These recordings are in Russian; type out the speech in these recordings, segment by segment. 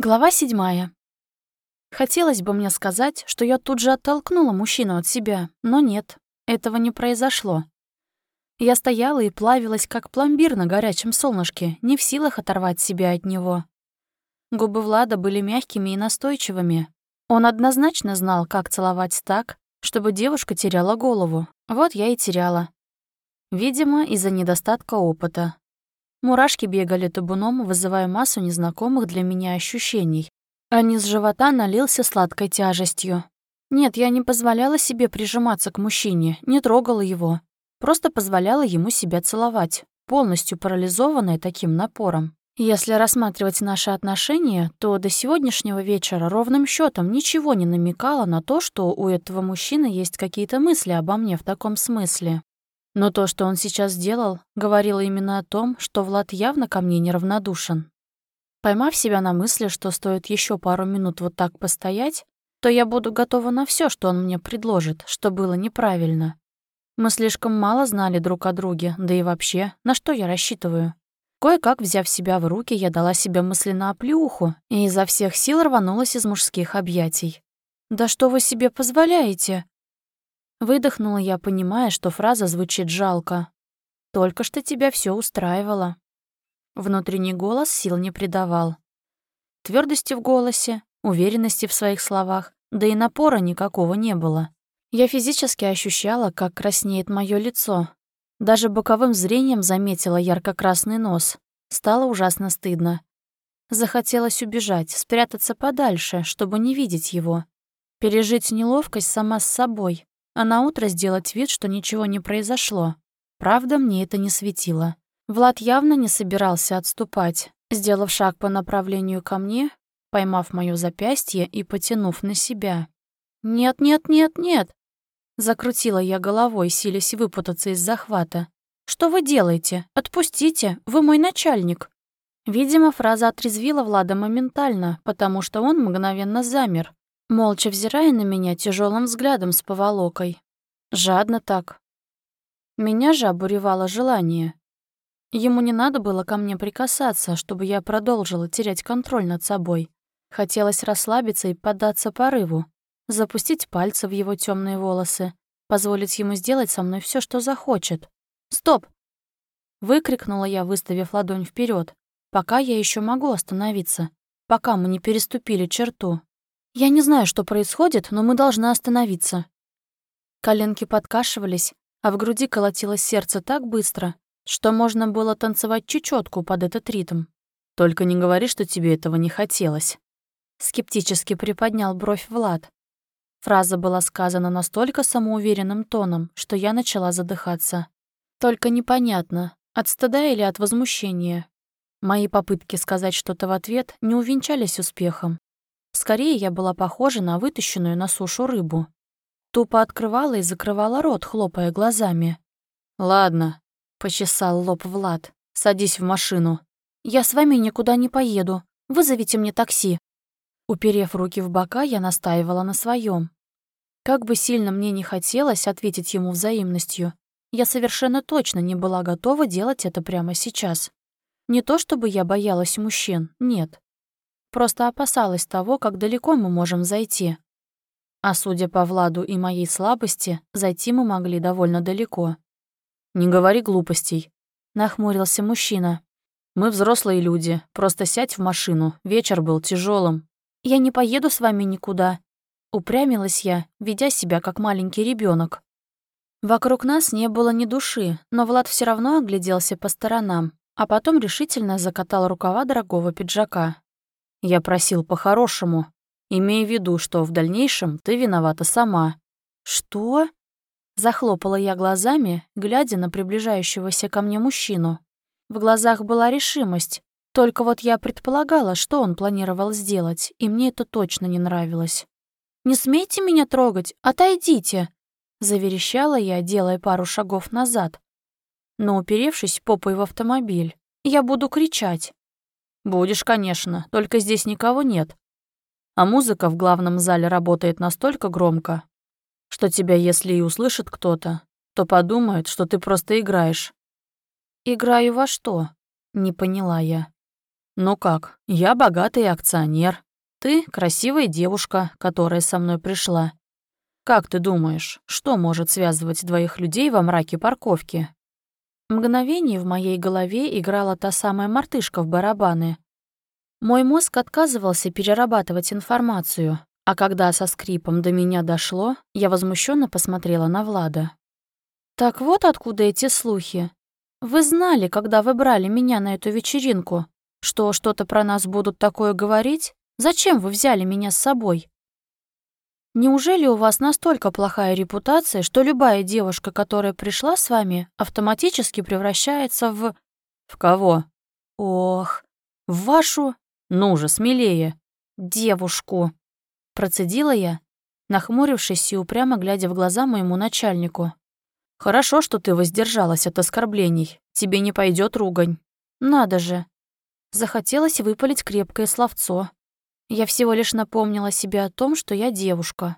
Глава седьмая. Хотелось бы мне сказать, что я тут же оттолкнула мужчину от себя, но нет, этого не произошло. Я стояла и плавилась, как пломбир на горячем солнышке, не в силах оторвать себя от него. Губы Влада были мягкими и настойчивыми. Он однозначно знал, как целовать так, чтобы девушка теряла голову. Вот я и теряла. Видимо, из-за недостатка опыта. Мурашки бегали табуном, вызывая массу незнакомых для меня ощущений. А низ живота налился сладкой тяжестью. Нет, я не позволяла себе прижиматься к мужчине, не трогала его. Просто позволяла ему себя целовать, полностью парализованная таким напором. Если рассматривать наши отношения, то до сегодняшнего вечера ровным счетом ничего не намекало на то, что у этого мужчины есть какие-то мысли обо мне в таком смысле. Но то, что он сейчас сделал, говорило именно о том, что Влад явно ко мне неравнодушен. Поймав себя на мысли, что стоит еще пару минут вот так постоять, то я буду готова на все, что он мне предложит, что было неправильно. Мы слишком мало знали друг о друге, да и вообще, на что я рассчитываю. Кое-как, взяв себя в руки, я дала себе мысленно оплеуху и изо всех сил рванулась из мужских объятий. «Да что вы себе позволяете?» Выдохнула я, понимая, что фраза звучит жалко. «Только что тебя все устраивало». Внутренний голос сил не придавал. Твердости в голосе, уверенности в своих словах, да и напора никакого не было. Я физически ощущала, как краснеет мое лицо. Даже боковым зрением заметила ярко-красный нос. Стало ужасно стыдно. Захотелось убежать, спрятаться подальше, чтобы не видеть его. Пережить неловкость сама с собой, а на утро сделать вид, что ничего не произошло. Правда, мне это не светило. Влад явно не собирался отступать, сделав шаг по направлению ко мне, поймав моё запястье и потянув на себя. «Нет, нет, нет, нет!» Закрутила я головой, силясь выпутаться из захвата. «Что вы делаете? Отпустите! Вы мой начальник!» Видимо, фраза отрезвила Влада моментально, потому что он мгновенно замер, молча взирая на меня тяжелым взглядом с поволокой. Жадно так. Меня же обуревало желание. Ему не надо было ко мне прикасаться, чтобы я продолжила терять контроль над собой. Хотелось расслабиться и поддаться порыву, запустить пальцы в его темные волосы, позволить ему сделать со мной все, что захочет. «Стоп!» Выкрикнула я, выставив ладонь вперед, пока я еще могу остановиться, пока мы не переступили черту. Я не знаю, что происходит, но мы должны остановиться. Коленки подкашивались, а в груди колотилось сердце так быстро, что можно было танцевать чечетку под этот ритм. Только не говори, что тебе этого не хотелось. Скептически приподнял бровь Влад. Фраза была сказана настолько самоуверенным тоном, что я начала задыхаться. Только непонятно, от стыда или от возмущения. Мои попытки сказать что-то в ответ не увенчались успехом. Скорее, я была похожа на вытащенную на сушу рыбу. Тупо открывала и закрывала рот, хлопая глазами. «Ладно», — почесал лоб Влад, — «садись в машину». «Я с вами никуда не поеду. Вызовите мне такси». Уперев руки в бока, я настаивала на своем. Как бы сильно мне не хотелось ответить ему взаимностью, я совершенно точно не была готова делать это прямо сейчас. Не то чтобы я боялась мужчин, нет. Просто опасалась того, как далеко мы можем зайти. А судя по Владу и моей слабости, зайти мы могли довольно далеко. «Не говори глупостей», — нахмурился мужчина. «Мы взрослые люди, просто сядь в машину, вечер был тяжелым. «Я не поеду с вами никуда», — упрямилась я, ведя себя как маленький ребенок. Вокруг нас не было ни души, но Влад все равно огляделся по сторонам, а потом решительно закатал рукава дорогого пиджака. Я просил по-хорошему, имея в виду, что в дальнейшем ты виновата сама. Что? Захлопала я глазами, глядя на приближающегося ко мне мужчину. В глазах была решимость. Только вот я предполагала, что он планировал сделать, и мне это точно не нравилось. «Не смейте меня трогать! Отойдите!» Заверещала я, делая пару шагов назад. Но, уперевшись попой в автомобиль, я буду кричать. «Будешь, конечно, только здесь никого нет. А музыка в главном зале работает настолько громко, что тебя, если и услышит кто-то, то подумает, что ты просто играешь». «Играю во что?» — не поняла я. «Ну как, я богатый акционер. Ты красивая девушка, которая со мной пришла. Как ты думаешь, что может связывать двоих людей во мраке парковки?» Мгновение в моей голове играла та самая мартышка в барабаны. Мой мозг отказывался перерабатывать информацию, а когда со скрипом до меня дошло, я возмущенно посмотрела на Влада. «Так вот откуда эти слухи. Вы знали, когда вы брали меня на эту вечеринку, что что-то про нас будут такое говорить? Зачем вы взяли меня с собой? Неужели у вас настолько плохая репутация, что любая девушка, которая пришла с вами, автоматически превращается в... В кого? Ох, в вашу... Ну же, смелее. Девушку. Процедила я, нахмурившись и упрямо глядя в глаза моему начальнику. Хорошо, что ты воздержалась от оскорблений. Тебе не пойдет ругань. Надо же. Захотелось выпалить крепкое словцо. Я всего лишь напомнила себе о том, что я девушка.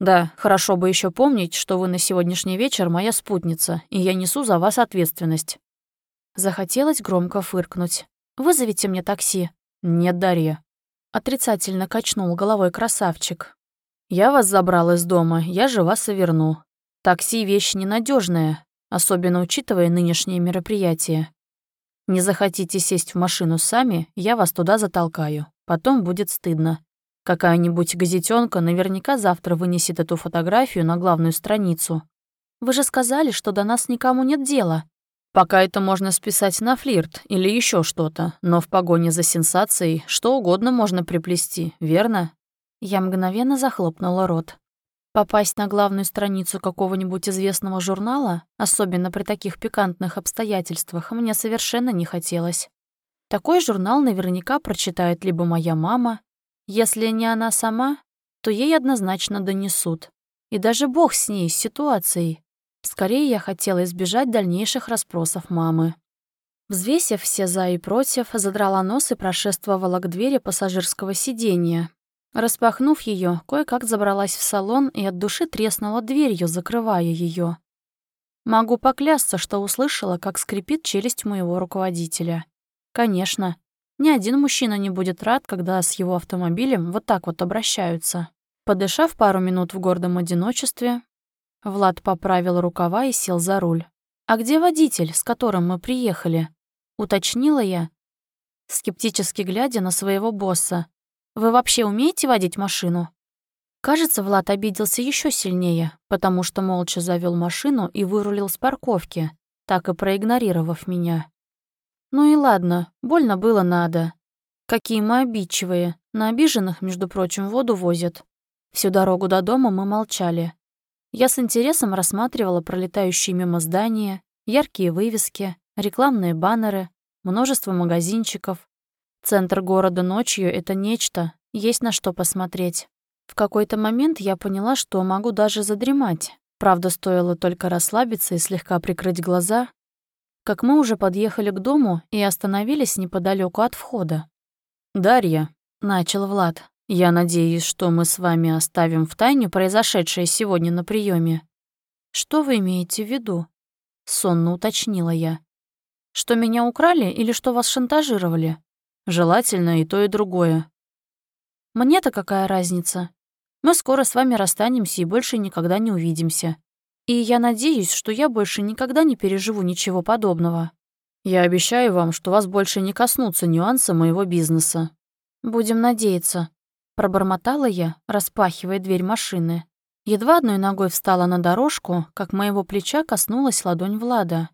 Да, хорошо бы еще помнить, что вы на сегодняшний вечер моя спутница, и я несу за вас ответственность. Захотелось громко фыркнуть. «Вызовите мне такси». «Нет, Дарья». Отрицательно качнул головой красавчик. «Я вас забрал из дома, я же вас и верну. Такси — вещь ненадежная, особенно учитывая нынешнее мероприятие. Не захотите сесть в машину сами, я вас туда затолкаю. Потом будет стыдно. Какая-нибудь газетенка наверняка завтра вынесет эту фотографию на главную страницу. Вы же сказали, что до нас никому нет дела. Пока это можно списать на флирт или еще что-то, но в погоне за сенсацией что угодно можно приплести, верно? Я мгновенно захлопнула рот. Попасть на главную страницу какого-нибудь известного журнала, особенно при таких пикантных обстоятельствах, мне совершенно не хотелось. Такой журнал наверняка прочитает либо моя мама, если не она сама, то ей однозначно донесут. И даже бог с ней, с ситуацией. Скорее я хотела избежать дальнейших расспросов мамы. Взвесив все «за» и «против», задрала нос и прошествовала к двери пассажирского сиденья. Распахнув ее, кое-как забралась в салон и от души треснула дверью, закрывая ее. Могу поклясться, что услышала, как скрипит челюсть моего руководителя. Конечно, ни один мужчина не будет рад, когда с его автомобилем вот так вот обращаются. Подышав пару минут в гордом одиночестве, Влад поправил рукава и сел за руль. «А где водитель, с которым мы приехали?» — уточнила я, скептически глядя на своего босса. «Вы вообще умеете водить машину?» Кажется, Влад обиделся еще сильнее, потому что молча завел машину и вырулил с парковки, так и проигнорировав меня. Ну и ладно, больно было надо. Какие мы обидчивые. На обиженных, между прочим, воду возят. Всю дорогу до дома мы молчали. Я с интересом рассматривала пролетающие мимо здания, яркие вывески, рекламные баннеры, множество магазинчиков. Центр города ночью — это нечто, есть на что посмотреть. В какой-то момент я поняла, что могу даже задремать. Правда, стоило только расслабиться и слегка прикрыть глаза, как мы уже подъехали к дому и остановились неподалеку от входа. «Дарья», — начал Влад, — «я надеюсь, что мы с вами оставим в тайне произошедшее сегодня на приеме. «Что вы имеете в виду?» — сонно уточнила я. «Что меня украли или что вас шантажировали?» «Желательно и то, и другое». «Мне-то какая разница? Мы скоро с вами расстанемся и больше никогда не увидимся. И я надеюсь, что я больше никогда не переживу ничего подобного. Я обещаю вам, что вас больше не коснутся нюансы моего бизнеса. Будем надеяться. Пробормотала я, распахивая дверь машины. Едва одной ногой встала на дорожку, как моего плеча коснулась ладонь Влада.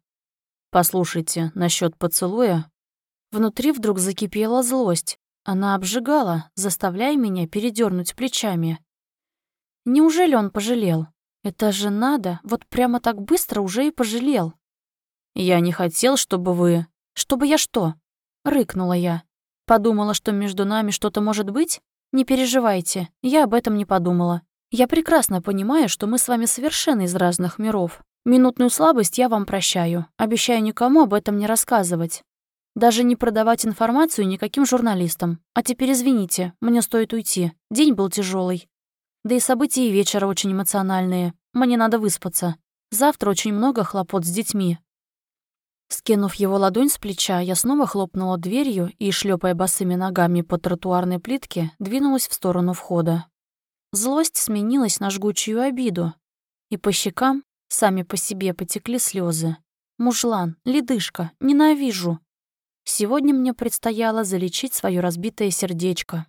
«Послушайте, насчет поцелуя...» Внутри вдруг закипела злость. Она обжигала, заставляя меня передернуть плечами. Неужели он пожалел? Это же надо, вот прямо так быстро уже и пожалел. Я не хотел, чтобы вы... Чтобы я что? Рыкнула я. Подумала, что между нами что-то может быть? Не переживайте, я об этом не подумала. Я прекрасно понимаю, что мы с вами совершенно из разных миров. Минутную слабость я вам прощаю. Обещаю никому об этом не рассказывать. Даже не продавать информацию никаким журналистам. А теперь извините, мне стоит уйти. День был тяжелый. Да и события вечера очень эмоциональные. Мне надо выспаться. Завтра очень много хлопот с детьми. Скинув его ладонь с плеча, я снова хлопнула дверью и, шлепая босыми ногами по тротуарной плитке, двинулась в сторону входа. Злость сменилась на жгучую обиду, и по щекам сами по себе потекли слезы. Мужлан, ледышка, ненавижу. Сегодня мне предстояло залечить свое разбитое сердечко,